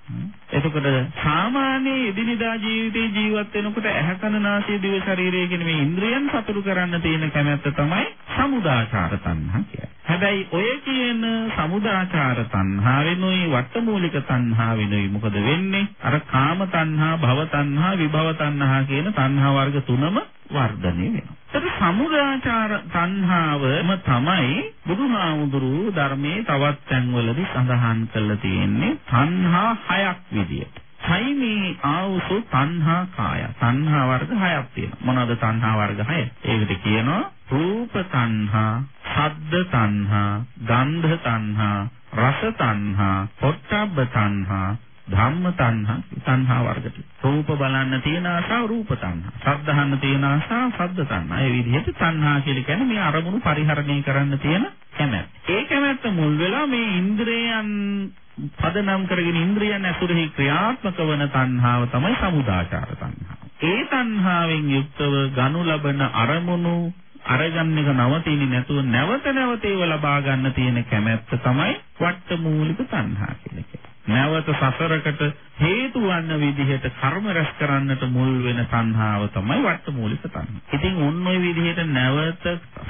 එතකොට සාමාන්‍ය එදිනෙදා ජීවිතේ ජීවත් වෙනකොට ඇහැ කන නාසය දිව ශරීරය කියන මේ ඉන්ද්‍රියන් සතුටු කරන්න තියෙන කැමැත්ත තමයි සමුදාචාර තණ්හා කියන්නේ. හැබැයි ඔය කියන සමුදාචාර තණ්හා වෙනුයි වට්ටමූලික තණ්හා වෙනුයි මොකද වෙන්නේ? අර කාම තණ්හා, භව තණ්හා, විභව තණ්හා කියන තණ්හා වර්ග තුනම වර්ධනය වෙනවා. ඒක සමුදාචාර තණ්හාවම තමයි බුදුහාමුදුරු ධර්මයේ තවත් තැන්වලදී සඳහන් කරලා තියෙන්නේ තණ්හා හයක් විදියට. සයිමේ ආවසු තණ්හා කාය. තණ්හා වර්ග හයක් තියෙනවා. මොනවද තණ්හා වර්ග හය? ඒකට කියනවා රූප තණ්හා, ශබ්ද තණ්හා, ගන්ධ තණ්හා, රස තණ්හා, පොට්ටබ්බ තණ්හා, ධම්ම තණ්හා තණ්හා වර්ගට. රූප බලන්න තියෙන ආසාව රූප තණ්හා. ශබ්ද අහන්න තියෙන ආසාව ශබ්ද තණ්හා. ඒ විදිහට තණ්හා කියලා කියන්නේ මේ අරමුණු පරිහරණය කරන්න තියෙන කැමැත්ත. ඒ කැමැත්ත මුල් වෙලා මේ ඉන්ද්‍රයන් පදනම් කරගෙන ඉන්ද්‍රියන් ඇසුරෙහි ක්‍රියාත්මක වන තණ්හාව තමයි සමුදාචාර තණ්හාව. ඒ තණ්හාවෙන් යුක්තව ගනු ලබන අරමුණු අරගන්න එක නවතින්නේ නැතුව නැවත නැවත ඒව ලබා ගන්න තියෙන කැමැත්ත තමයි වට්ට මූලික තණ්හා කියලා කියන්නේ. නැවත සසරකට හේතු වන්න විදිහට කර්ම රැස් කරන්නට මුල් වෙන තණ්හාව තමයි වට්ටමූලික තණ්හා. ඉතින් ඔන්න ඔය විදිහට නැවත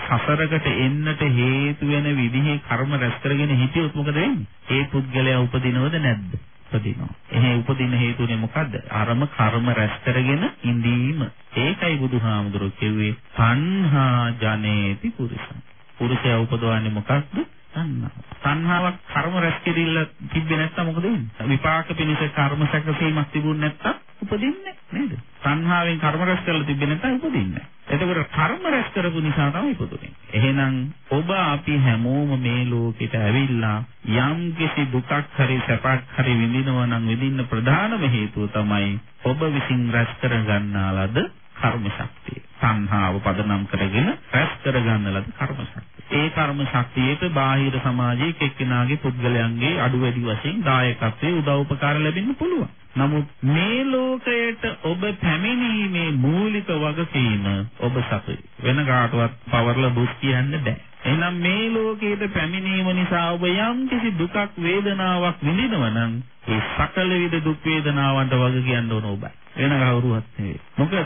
සසරකට එන්නට හේතු වෙන විදිහේ කර්ම රැස් කරගෙන හිටියොත් මොකද වෙන්නේ? ඒ පුද්ගලයා උපදිනවද නැද්ද? උපදිනවා. එහේ උපදින හේතුනේ මොකද්ද? අරම කර්ම රැස් කරගෙන ඉඳීම. ඒකයි බුදුහාමුදුරුවෝ කිව්වේ තණ්හා ජනේති පුරුෂං. පුරුෂයා උපදවන්නේ මොකක්ද? තණ්හාව. තණ්හාවක් කර්ම රැස් කෙරෙල්ල තිබ්බේ නැත්නම් මොකද වෙන්නේ? විපාක පිණිස කර්ම සැකසීමක් තිබුණ නැත්නම් උපදින්නේ නේද? තණ්හාවෙන් කර්ම රැස් කරලා තිබ්බේ නැත්නම් උපදින්නේ එතකොට කර්ම රැස් කරපු නිසා තමයි ඉපදුනේ. එහෙනම් ඔබ අපි හැමෝම මේ ලෝකෙට ඇවිල්ලා යම් කිසි දුකක් හරි සැපක් හරි විඳිනවා නම් විඳින්න ප්‍රධානම හේතුව තමයි ඔබ විසින් රැස් කර ගන්නා ලද කර්ම ශක්තිය. සංහාව පදනම් කරගෙන රැස් කරගන්න ලද කර්ම ශක්තිය. ඒ කර්ම ශක්තියට බාහිර සමාජයේ එක්කෙනාගේ පුද්ගලයන්ගේ අඩු වැඩි වශයෙන් දායකත්වයේ උදව් උපකාර ලැබෙන්න පුළුවන්. නමුත් මේ ලෝකයට ඔබ පැමිණීමේ මූලික වගකීම ඔබ සතුයි. වෙන කාටවත් පවර්ලා දුක් කියන්න බෑ. එහෙනම් මේ ලෝකයට පැමිණීම නිසා ඔබ යම් කිසි දුකක් වේදනාවක් විඳිනවා නම් ඒ සකල විද දුක් වේදනාවන්ට වග කියන්න ඕන ඔබයි. වෙන කවුරුවත් නෙවෙයි.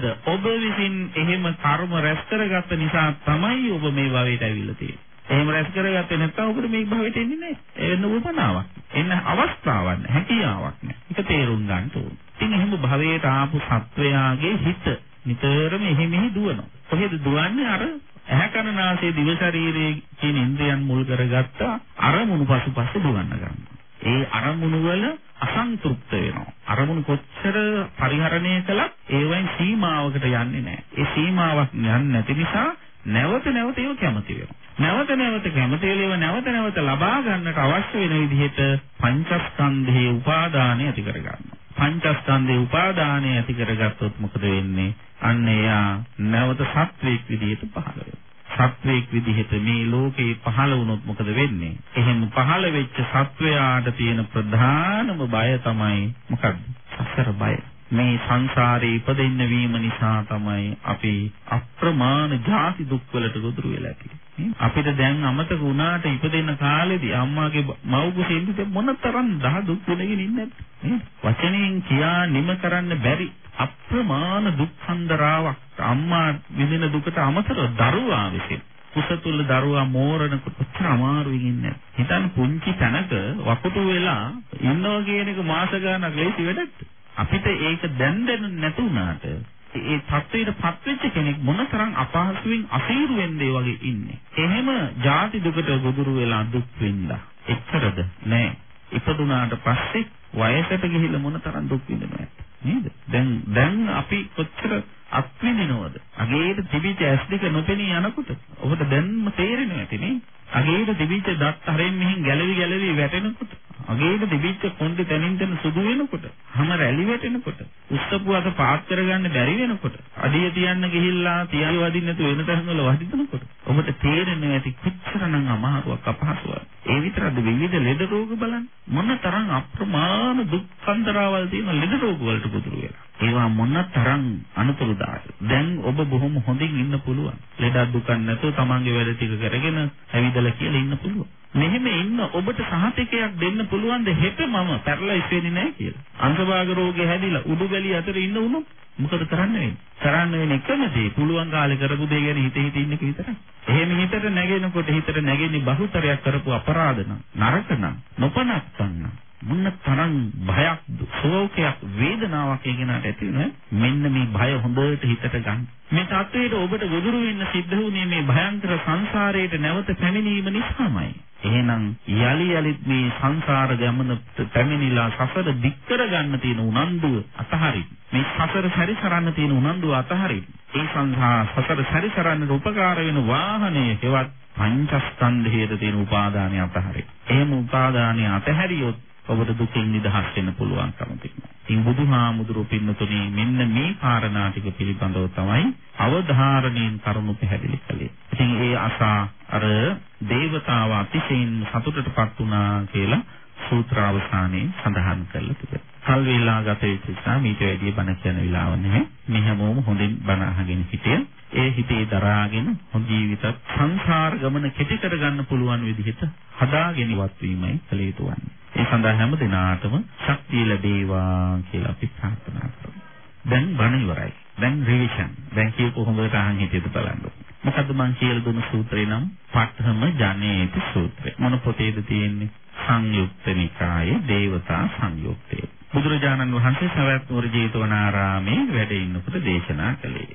මොකද ඔබ විසින් එහෙම කර්ම රැස් කරගත්ත නිසා තමයි ඔබ මේ භවයට ඇවිල්ලා තියෙන්නේ. එහෙම රැස් කරගත්තේ නැත්නම් ඔබට මේ භවයට එන්නේ නැහැ. එන්න උපනාවක්. එන්න අවස්ථාවක් නැහැ. හැකියාවක් නැහැ. ඒක තේරුම් ගන්න ඕනේ. ඉතින් එහෙම භවයට ආපු සත්වයාගේ හිත නිතරම එහෙ මෙහෙ දුවනවා. කොහෙද දුවන්නේ අර ඇහැ කන නාසය දිව ශරීරයේ කියන ඉන්ද්‍රයන් මුල් කරගත්ත අරමුණු පසුපස දුවන්න ගන්නවා. ඒ අරමුණු වල අසන්තුෂ්ත වෙනවා. අරමුණු කොච්චර පරිහරණය කළත් ඒවෙන් සීමාවකට යන්නේ නැහැ. ඒ සීමාවක් යන්නේ නැති නිසා නැවත නැවත ඒව කැමති වෙනවා. නැවත නැවත කැමති වෙලේව නැවත නැවත ලබා ගන්නට අවශ්‍ය වෙන විදිහට පංචස්කන්ධයේ උපාදානය ඇති කරගන්නවා. පංචස්කන්ධයේ උපාදානය ඇති කරගත්තොත් මොකද වෙන්නේ? අන්න එයා නැවත සත්වයක් විදිහට පහළ වෙනවා. සත්වයක් විදිහට මේ ලෝකේ පහළ වුණොත් මොකද වෙන්නේ? එහෙම පහළ වෙච්ච සත්වයාට තියෙන ප්‍රධානම බය තමයි මොකක්ද? සසර බය. මේ සංසාරේ ඉපදෙන්න වීම නිසා තමයි අපි අප්‍රමාණ ජාති දුක් වලට ගොදුරු වෙලා තියෙන්නේ. අපිට දැන් අමතක වුණාට ඉපදෙන්න කාලෙදී අම්මාගේ මව් කුසෙන්ද මොනතරම් දහ දුක් වෙනගෙන ඉන්නේ නැද්ද? වචනෙන් කියා නිම කරන්න බැරි අප්‍රමාණ දුක්ඛන්දරාවක් අම්මා විඳින දුකට අමතරව දරුවා විසින් කුස තුල දරුවා මෝරණ කොච්චර අමාරුවෙන් ඉන්නේ හිතන්න පුංචි තැනක වකුටු වෙලා ඉන්නවා කියන එක මාස ගානක් ලේසි වැඩක්ද අපිට ඒක දැන් දැනුනේ නැතුණාට ඒ තත්ත්වයට පත්වෙච්ච කෙනෙක් මොනතරම් අපහසුවෙන් අසීරු වෙන්නේ වගේ ඉන්නේ. එහෙම ಜಾති දුකට ගොදුරු වෙලා දුක් විඳා. එච්චරද නෑ. ඉපදුනාට පස්සේ වයසට ගිහිල්ලා මොනතරම් දුක් විඳිනවද? නේද? දැන් දැන් අපි කොච්චර අත්විඳිනවද? අගේට තිබිච්ච ඇස් දෙක නොපෙනී යනකොට ඔබට දැන්ම තේරෙනවා ඇති නේ. අගේට තිබිච්ච දත් හරෙන් මෙහෙන් ගැලවි ගැලවි වැටෙනකොට අගේට තිබිච්ච කොණ්ඩේ තනින් තන සුදු වෙනකොට හැම රැලි වැටෙනකොට උස්සපු අත පාත් කරගන්න බැරි වෙනකොට අඩිය තියන්න ගිහිල්ලා තියයි වදින්න නැතු වෙන තැන් වල වදිනකොට ඔබට තේරෙන්නේ ඇති කොච්චරනම් අමාරුවක් අපහසුවක් ඒ විතරද විවිධ ලෙඩ රෝග බලන්න මොන තරම් අප්‍රමාණ දුක්ඛන්දරාවල් තියෙන ලෙඩ රෝග වලට පුදුරු වෙලා ඒවා මොන තරම් අනුතුරුදායක දැන් ඔබ බොහොම හොඳින් ඉන්න පුළුවන් ලෙඩක් දුකක් නැතුව තමන්ගේ වැඩ ටික කරගෙන ඇවිදලා කියලා ඉන්න පුළුවන් මෙහෙම ඉන්න ඔබට සහතිකයක් දෙන්න පුළුවන්ද හෙට මම පැරලයිස් වෙන්නේ නැහැ කියලා. අංශභාග රෝගේ හැදිලා උඩුගලිය අතර ඉන්න උනොත් මොකද කරන්න වෙන්නේ? කරන්න වෙන එකම දේ පුළුවන් කාලේ කරපු දේ ගැන හිත හිත ඉන්න එක විතරයි. එහෙම හිතට නැගෙනකොට හිතට නැගෙන්නේ බහුතරයක් කරපු අපරාධ නම් නරක නම් නොපනත්තම් නම් මොන තරම් භයක්, ශෝකයක්, වේදනාවක් කියනට ඇති වෙන මෙන්න මේ භය හොඳට හිතට ගන්න. මේ තත්වයට ඔබට ගොදුරු වෙන්න සිද්ධ වුණේ මේ භයන්තර සංසාරයට නැවත පැමිණීම නිසාමයි. එහෙනම් යලි යලිත් මේ සංසාර ගමනට පැමිණිලා සසර දික් කරගන්න තියෙන උනන්දුව අතහරින්න. මේ සසර සැරිසරන්න තියෙන උනන්දුව අතහරින්න. ඒ සංහා සසර සැරිසරන්නට උපකාර වෙන වාහනය හෙවත් පංචස්කන්ධයේ තියෙන උපාදානය අතහරින්න. එහෙම උපාදානය අතහැරියොත් ඔබට දුකින් නිදහස් වෙන්න පුළුවන්කම තියෙනවා. ඉතින් බුදුහාමුදුරුවෝ පින්නතුනේ මෙන්න මේ කාරණා ටික පිළිබඳව තමයි අවධාරණයෙන් කරුණු පැහැදිලි කළේ. ඉතින් ඒ අසා අර දේවතාව අතිශයින් සතුටටපත් වුණා කියලා සූත්‍ර අවසානයේ සඳහන් කරලා තිබෙනවා. කල් වේලා ගත යුතු නිසා මීට වැඩිය බණ කියන වෙලාව නැහැ. මේ හැමෝම හොඳින් බණ අහගෙන හිටිය. ඒ හිතේ දරාගෙන හොඳ ජීවිත සංසාර ගමන කෙටි කරගන්න පුළුවන් විදිහට හදාගෙන ඉවත් වීමයි කළ යුතු වන්නේ. ඒ සඳහා හැම දිනාටම ශක්තිය ලැබේවා කියලා අපි ප්‍රාර්ථනා කරමු. දැන් බණ ඉවරයි. දැන් රිවිෂන්. දැන් කියපු හොඳට අහන් හිටියද බලන්න. මොකද්ද මං කියලා දුන්න සූත්‍රේ නම් පඨම ජනේති සූත්‍රය. මොන පොතේද තියෙන්නේ? සංයුක්ත නිකායේ දේවතා සංයුක්තේ. බුදුරජාණන් වහන්සේ සවැත් නුවර ජේතවනාරාමේ වැඩ ඉන්නකොට දේශනා කළේ.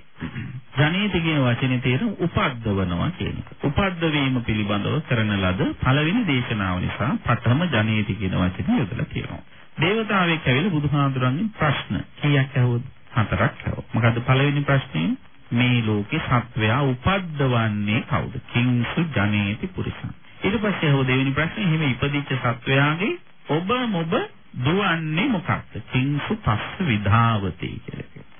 ජනේති කියන වචනේ තේරුම උපද්දවනවා කියන එක. උපද්දවීම පිළිබඳව කරන ලද පළවෙනි දේශනාව නිසා පඨම ජනේති කියන වචනේ යොදලා තියෙනවා. දේවතාවෙක් ඇවිල්ලා බුදුහාඳුරන්ගෙන් ප්‍රශ්න කීයක් ඇහුවද? හතරක් ඇහුවා. මොකද්ද පළවෙනි ප්‍රශ්නේ? මේ ලෝකේ සත්වයා උපද්දවන්නේ කවුද? කිංසු ජනේති පුරිසං. ඊට පස්සේ ඇහුව දෙවෙනි ප්‍රශ්නේ එහෙම ඉපදිච්ච සත්වයාගේ ඔබ මොබ දුවන්නේ මොකක්ද? කිංසු පස්ස විධාවති කියලා.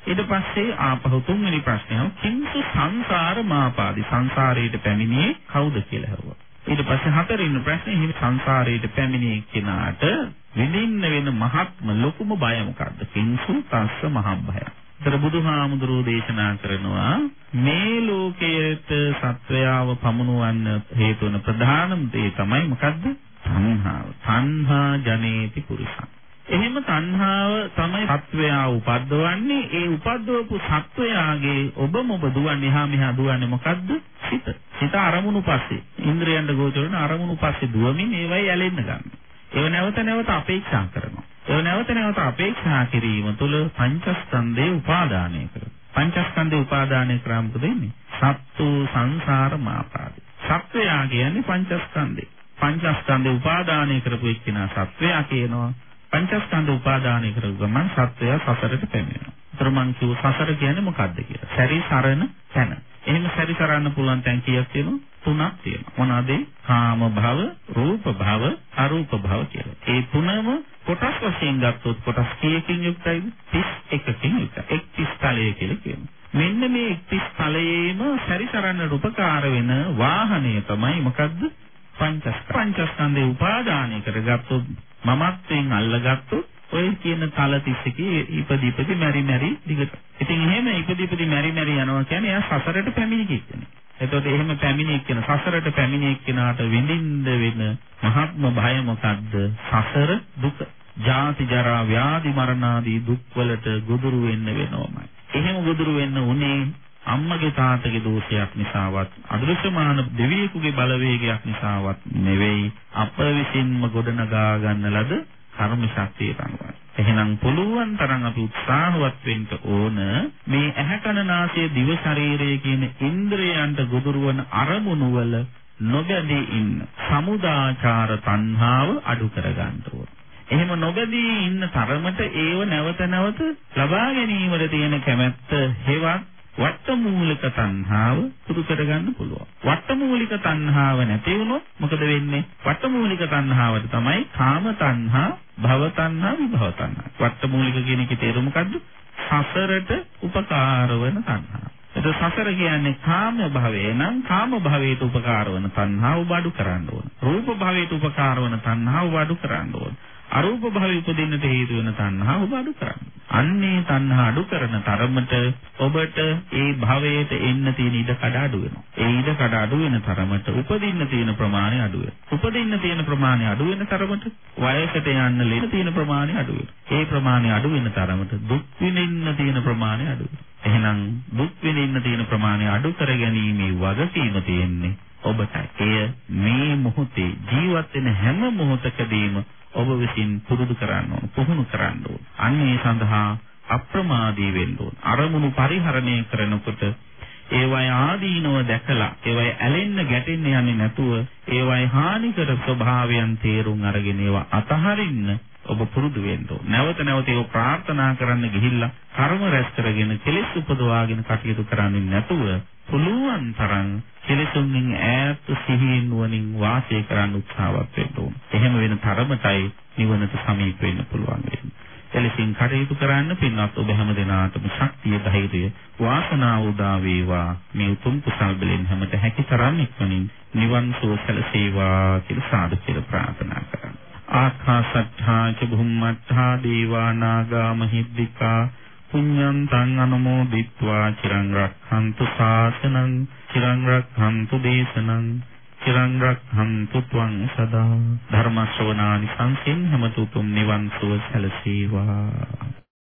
ඊට පස්සේ ආපහු තුන්වෙනි ප්‍රශ්නය කිංසු සංසාර මාපාදි සංසාරයට පැමිණියේ කවුද කියලා ඇහුවා. ඊට පස්සේ හතරින් ප්‍රශ්නේ හිමි සංසාරයට පැමිණියේ කෙනාට විඳින්න වෙන මහත්ම ලොකුම බය මොකක්ද? කිංසු තස්ස මහබ්බය. ඒතර බුදුහාමුදුරෝ දේශනා කරනවා මේ ලෝකයට සත්වයාව පමුණුවන්න හේතු වන ප්‍රධානම දේ තමයි මොකද්ද? තණ්හාව. තණ්හා ජනේති පුරුෂං. එහෙම තණ්හාව තමයි සත්වයා උපද්දවන්නේ. ඒ උපද්දවපු සත්වයාගේ ඔබම ඔබ දුවන්නේ එහා මෙහා දුවන්නේ මොකද්ද? සිත. සිත අරමුණු පස්සේ. ඉන්ද්‍රයන්ට ගෝචරන අරමුණු පස්සේ දුවමින් ඒවයි ඇලෙන්න ගන්නවා. ඒව නැවත නැවත අපේක්ෂා කරනවා. ඒව නැවත නැවත අපේක්ෂා කිරීම තුළ පංචස්කන්ධේ උපාදානය කරනවා. පංචස්කන්ධේ උපාදානය කරාම මොකද වෙන්නේ? සත්තු සංසාර මාපාදේ. සත්වයා කියන්නේ පංචස්කන්ධේ. පංචස්කන්ධේ උපාදානය කරපු එක්කිනා සත්වයා කියනවා පංචස්කන්ධ උපාදානය කරපු ගමන් සත්වය සසරට පැමිණෙනවා. ඒතර මං කියව සසර කියන්නේ මොකක්ද කියලා. සැරි සරණ තැන. එහෙම සැරි සරන්න පුළුවන් තැන් කීයක් තියෙනවද? තුනක් තියෙනවා. මොනවාද? කාම භව, රූප භව, අරූප භව කියලා. ඒ තුනම කොටස් වශයෙන් ගත්තොත් කොටස් කීයකින් යුක්තයිද? 31කින් යුක්තයි. 31 තලය කියලා කියනවා. මෙන්න මේ 31 තලයේම සැරිසරන්නට උපකාර වෙන වාහනය තමයි මොකද්ද? පංචස්කන්ධ. පංචස්කන්ධේ උපාදානය කරගත්තොත් මමත්වෙන් අල්ලගත්තොත් ඔය කියන තල 31 ඉපදි ඉපදි මෙරි මෙරි දිගට. ඉතින් එහෙම ඉපදි ඉපදි මෙරි මෙරි යනවා කියන්නේ එයා සසරට පැමිණි කෙනෙක්. එතකොට එහෙම පැමිණි එක්කෙන සසරට පැමිණි එක්කෙනාට විඳින්න වෙන මහත්ම භය මොකද්ද? සසර දුක. ජාති ජරා ව්‍යාධි මරණ ආදී දුක් වලට ගොදුරු වෙන්න වෙනවමයි. එහෙම ගොදුරු වෙන්න උනේ අම්මගේ තාත්තගේ දෝෂයක් නිසාවත් අදෘශ්‍යමාන දෙවියෙකුගේ බලවේගයක් නිසාවත් නෙවෙයි අප විසින්ම ගොඩනගා ගන්න ලද කර්ම ශක්තියට අනුවයි. එහෙනම් පුළුවන් තරම් අපි උත්සාහවත් වෙන්න ඕන මේ ඇහැ කන නාසය දිව ශරීරය කියන ඉන්ද්‍රයන්ට ගොදුරු වන අරමුණු වල නොබැඳී ඉන්න සමුදාචාර තණ්හාව අඩු කර ගන්න ඕන. එහෙම නොබැඳී ඉන්න තරමට ඒව නැවත නැවත ලබා ගැනීමට තියෙන කැමැත්ත හේවත් වට්ටමූලික තණ්හාව පුරු කරගන්න පුළුවන්. වට්ටමූලික තණ්හාව නැති වුණොත් මොකද වෙන්නේ? වට්ටමූලික තණ්හාවට තමයි කාම තණ්හා, භව තණ්හා, විභව තණ්හා. වට්ටමූලික කියන එකේ තේරුම මොකද්ද? සසරට උපකාර වන තණ්හා. ඒක සසර කියන්නේ කාම භවයේ නම් කාම භවයට උපකාර වන තණ්හාව බඩු කරන්න ඕන. රූප භවයට උපකාර වන තණ්හාව බඩු කරන්න ඕන. අරූප භවයේ උපදින්නට හේතු වෙන තණ්හාව ඔබ අඩු කරන්න. අන්නේ තණ්හා අඩු කරන තරමට ඔබට ඒ භවයට එන්න තියෙන ඉඩ කඩ අඩු වෙනවා. ඒ ඉඩ කඩ අඩු වෙන තරමට උපදින්න තියෙන ප්‍රමාණය අඩු වෙනවා. උපදින්න තියෙන ප්‍රමාණය අඩු වෙන තරමට වයසට යන්න ලෙන තියෙන ප්‍රමාණය අඩු වෙනවා. ඒ ප්‍රමාණය අඩු වෙන තරමට දුක් විඳින්න තියෙන ප්‍රමාණය අඩු වෙනවා. එහෙනම් දුක් විඳින්න තියෙන ප්‍රමාණය අඩු කර ගැනීමේ වගකීම තියෙන්නේ ඔබටයි. එය මේ මොහොතේ ජීවත් වෙන හැම මොහොතකදීම ඔබ විසින් පුරුදු කරන්න ඕන, පුහුණු කරන්න ඕන. අන්න ඒ සඳහා අප්‍රමාදී වෙන්න ඕන. අරමුණු පරිහරණය කරනකොට ඒවයි ආදීනව දැකලා ඒවයි ඇලෙන්න ගැටෙන්න යන්නේ නැතුව ඒවයි හානිකර ස්වභාවයන් තේරුම් අරගෙන ඒවා අතහරින්න ඔබ පුරුදු වෙන්න ඕන. නැවත නැවත ඒක ප්‍රාර්ථනා කරන්න ගිහිල්ලා කර්ම රැස් කරගෙන කෙලෙස් උපදවාගෙන කටයුතු කරන්නේ නැතුව පුළුවන් තරම් කෙලෙසුන්ගෙන් ඈත් සිහියෙන් නුවණින් වාසය කරන්න උත්සාහවත් වෙන්න ඕන. එහෙම වෙන තරමටයි නිවනට සමීප වෙන්න පුළුවන් වෙන්නේ. එලෙසින් කටයුතු කරන්න පින්වත් ඔබ හැම දිනාටම ශක්තිය ධෛර්යය වාසනාව උදා වේවා මේ උතුම් කුසල් බලෙන් හැමත හැකි තරම් ඉක්මනින් නිවන් සුව සැලසේවා කියලා සාදු කියලා ප්‍රාර්ථනා කරන්න. ආකාසත්තා ච භුම්මත්තා දේවා නාග මහිද්దికා පුඤ්ඤන්තං අනුමෝදිත්වා චිරං රක්ඛන්තු ශාසනං චිරං රක්ඛන්තු දේශනං චිරං රක්ඛන්තු ත්වං සදා. ධර්ම ශ්‍රවණානි සංසින් හැමතුතුම් නිවන් සුව සැලසේවා.